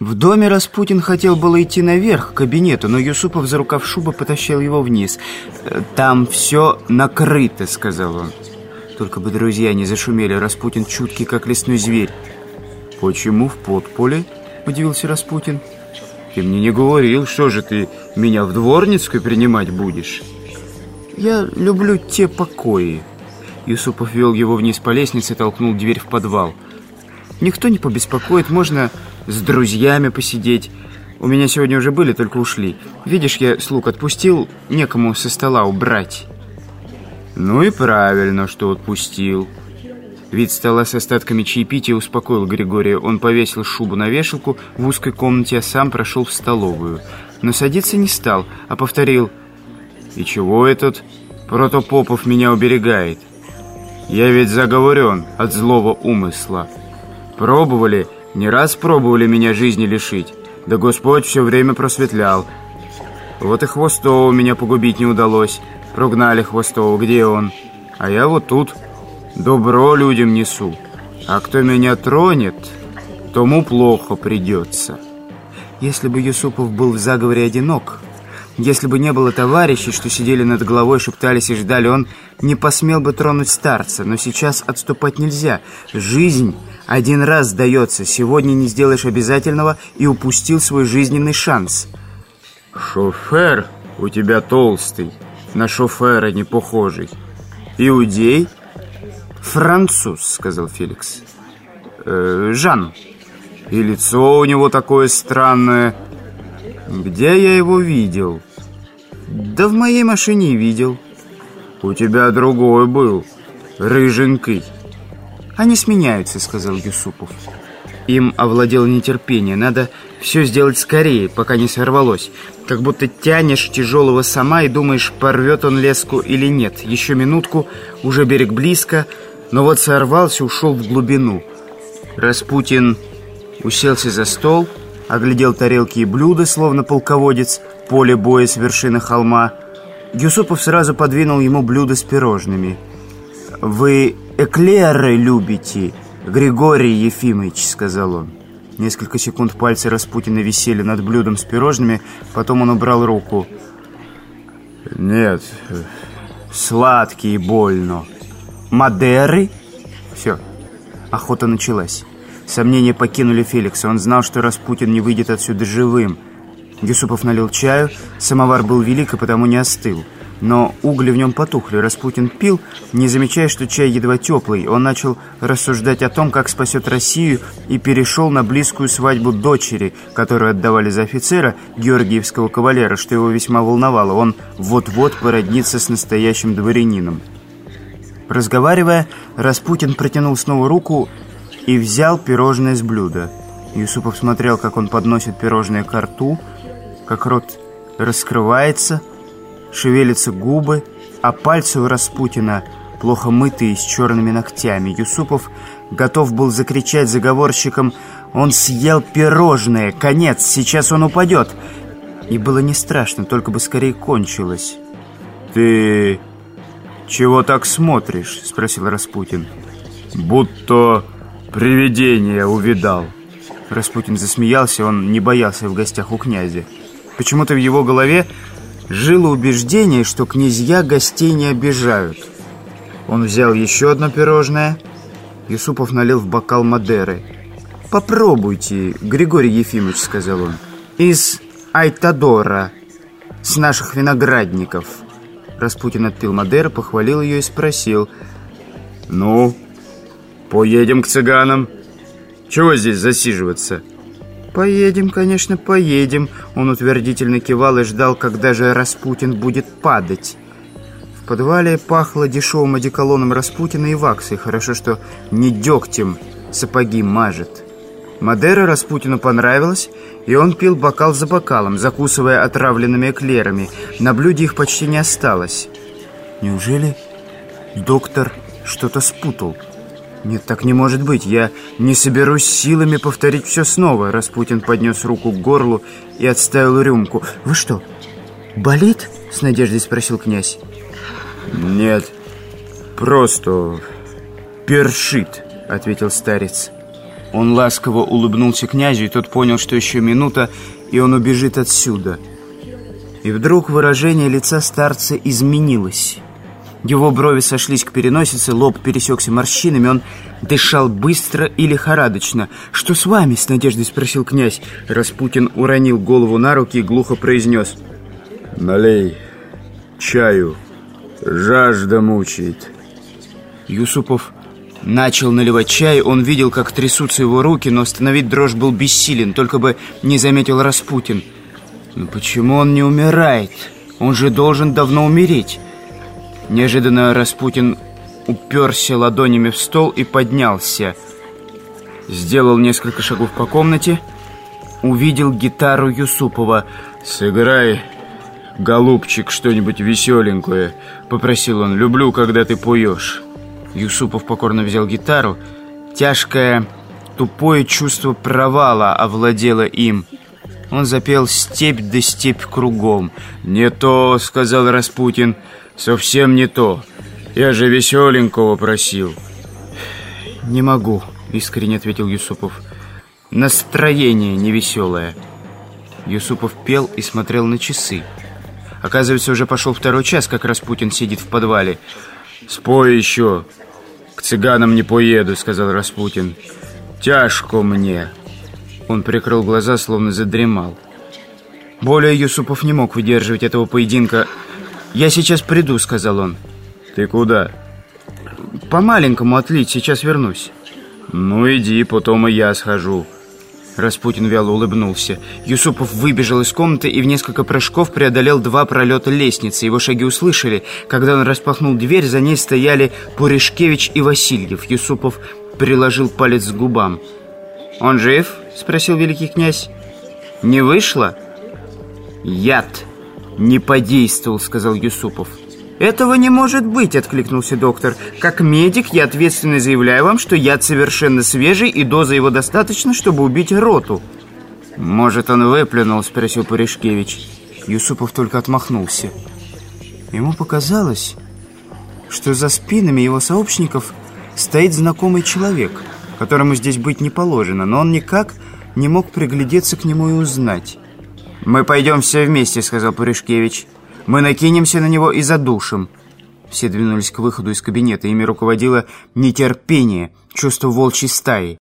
В доме Распутин хотел было идти наверх, к кабинету, но Юсупов за рукав шубы потащил его вниз. «Э, «Там все накрыто», — сказал он. Только бы друзья не зашумели, Распутин чуткий, как лесной зверь. «Почему в подполе?» — удивился Распутин. «Ты мне не говорил, что же ты меня в дворницкой принимать будешь?» «Я люблю те покои». Юсупов вел его вниз по лестнице и толкнул дверь в подвал. «Никто не побеспокоит, можно с друзьями посидеть. У меня сегодня уже были, только ушли. Видишь, я слуг отпустил, некому со стола убрать». «Ну и правильно, что отпустил». Вид стола с остатками чаепития успокоил Григория. Он повесил шубу на вешалку в узкой комнате, а сам прошел в столовую. Но садиться не стал, а повторил «И чего этот протопопов меня уберегает? Я ведь заговорен от злого умысла. Пробовали не раз пробовали меня жизни лишить, да Господь все время просветлял. Вот и Хвостова меня погубить не удалось. Прогнали Хвостова, где он? А я вот тут. Добро людям несу. А кто меня тронет, тому плохо придется. Если бы Юсупов был в заговоре одинок, если бы не было товарищей, что сидели над головой, шептались и ждали, он не посмел бы тронуть старца. Но сейчас отступать нельзя. Жизнь один раз сдается, сегодня не сделаешь обязательного и упустил свой жизненный шанс. Шофер у тебя толстый, на шофера не похожий. Иудей? Француз, сказал Феликс. Э, Жан. И лицо у него такое странное. Где я его видел? Да в моей машине видел. У тебя другой был, рыженький. «Они сменяются», — сказал Юсупов. Им овладело нетерпение. Надо все сделать скорее, пока не сорвалось. Как будто тянешь тяжелого сама и думаешь, порвет он леску или нет. Еще минутку, уже берег близко, но вот сорвался, ушел в глубину. Распутин уселся за стол, оглядел тарелки и блюда, словно полководец, поле боя с вершины холма. Юсупов сразу подвинул ему блюдо с пирожными. «Вы эклеры любите, Григорий Ефимович», — сказал он. Несколько секунд пальцы Распутина висели над блюдом с пирожными, потом он убрал руку. «Нет, сладкий и больно. Мадеры?» Все, охота началась. Сомнения покинули Феликса. Он знал, что Распутин не выйдет отсюда живым. Юсупов налил чаю. Самовар был велик и потому не остыл. Но угли в нем потухли. Распутин пил, не замечая, что чай едва теплый. Он начал рассуждать о том, как спасет Россию, и перешел на близкую свадьбу дочери, которую отдавали за офицера, георгиевского кавалера, что его весьма волновало. Он вот-вот породнится с настоящим дворянином. Разговаривая, Распутин протянул снова руку и взял пирожное с блюда. Юсупов смотрел, как он подносит пирожное к рту, как рот раскрывается – шевелятся губы, а пальцы у Распутина плохо мытые с черными ногтями. Юсупов готов был закричать заговорщикам «Он съел пирожное! Конец! Сейчас он упадет!» И было не страшно, только бы скорее кончилось. «Ты чего так смотришь?» — спросил Распутин. «Будто привидение увидал». Распутин засмеялся, он не боялся в гостях у князя. Почему-то в его голове жило убеждение, что князья гостей не обижают. Он взял еще одно пирожное. Юсупов налил в бокал Мадеры. «Попробуйте, Григорий Ефимович», — сказал он. «Из Айтадора, с наших виноградников». Распутин отпил Мадеры, похвалил ее и спросил. «Ну, поедем к цыганам. Чего здесь засиживаться?» «Поедем, конечно, поедем», — он утвердительно кивал и ждал, когда же Распутин будет падать. В подвале пахло дешевым одеколоном Распутина и ваксой. Хорошо, что не дегтем сапоги мажет. Мадера Распутину понравилась, и он пил бокал за бокалом, закусывая отравленными эклерами. На блюде их почти не осталось. Неужели доктор что-то спутал? «Нет, так не может быть. Я не соберусь силами повторить все снова». Распутин поднес руку к горлу и отставил рюмку. «Вы что, болит?» — с надеждой спросил князь. «Нет, просто першит», — ответил старец. Он ласково улыбнулся князю, и тот понял, что еще минута, и он убежит отсюда. И вдруг выражение лица старца изменилось. Его брови сошлись к переносице, лоб пересекся морщинами, он дышал быстро и лихорадочно. «Что с вами?» — с надеждой спросил князь. Распутин уронил голову на руки и глухо произнес. «Налей чаю, жажда мучает». Юсупов начал наливать чай, он видел, как трясутся его руки, но остановить дрожь был бессилен, только бы не заметил Распутин. «Но почему он не умирает? Он же должен давно умереть». Неожиданно Распутин уперся ладонями в стол и поднялся. Сделал несколько шагов по комнате, увидел гитару Юсупова. «Сыграй, голубчик, что-нибудь веселенькое», — попросил он. «Люблю, когда ты поешь». Юсупов покорно взял гитару. Тяжкое, тупое чувство провала овладело им. Он запел «Степь да степь кругом». «Не то», — сказал Распутин, — «Совсем не то. Я же веселенького просил». «Не могу», — искренне ответил Юсупов. «Настроение невеселое». Юсупов пел и смотрел на часы. Оказывается, уже пошел второй час, как раз Путин сидит в подвале. «Спой еще. К цыганам не поеду», — сказал Распутин. «Тяжко мне». Он прикрыл глаза, словно задремал. Более Юсупов не мог выдерживать этого поединка «Я сейчас приду», — сказал он. «Ты куда?» «По-маленькому отлить, сейчас вернусь». «Ну иди, потом и я схожу». Распутин вяло улыбнулся. Юсупов выбежал из комнаты и в несколько прыжков преодолел два пролета лестницы. Его шаги услышали. Когда он распахнул дверь, за ней стояли Пуришкевич и Васильев. Юсупов приложил палец к губам. «Он жив?» — спросил великий князь. «Не вышло?» «Яд!» «Не подействовал», — сказал Юсупов. «Этого не может быть», — откликнулся доктор. «Как медик я ответственно заявляю вам, что яд совершенно свежий, и доза его достаточно, чтобы убить роту». «Может, он выплюнул?» — спросил Пуришкевич. Юсупов только отмахнулся. Ему показалось, что за спинами его сообщников стоит знакомый человек, которому здесь быть не положено, но он никак не мог приглядеться к нему и узнать. «Мы пойдем все вместе», — сказал Пуришкевич. «Мы накинемся на него и задушим». Все двинулись к выходу из кабинета. Ими руководило нетерпение, чувство волчьей стаи.